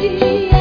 You.